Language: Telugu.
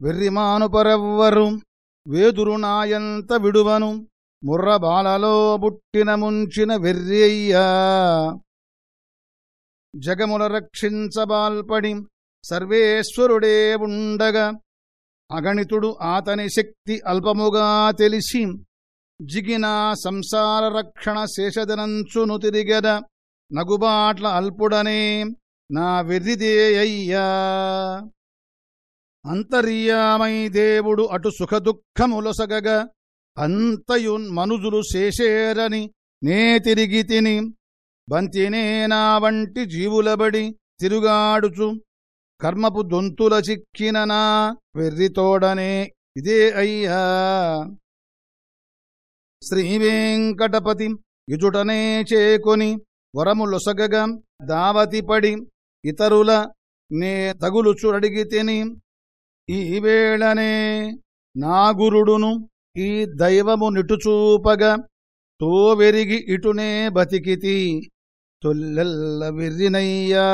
వెర్రిమానుపరెవ్వరు వేదురు నాయంత విడువను ముర్రబాలలో బుట్టిన ముంచిన వెర్రయ్యా జగముల రక్షించబాల్పడి సర్వేశ్వరుడే ఉండగా అగణితుడు ఆతని శక్తి అల్పముగా తెలిసి జిగిన సంసార రక్షణ శేషదనంచును తిరిగద నగుబాట్ల అల్పుడనే నా వెర్రిదేయ్యా అంతర్యామై దేవుడు అటు సుఖదుఖములొసగగ అంతయున్ మనుజులు శేషేరని నే తిరిగి తిని బంతినే నా వంటి జీవులబడి తిరుగాడుచు కర్మపు దొంతుల చిక్కిన నా వెర్రితోడనే ఇదే అయ్యా. శ్రీవేంకటపతి ఇజుటనే చేకొని వరములొసగగా దావతిపడి ఇతరుల నే తగులుచురడిగి తిని ఈ వేళనే నాగురుడును ఈ దైవము నిటుచూపగా తోవెరిగి ఇటునే బతికితి. తొల్లెల్ల విర్రినయ్యా.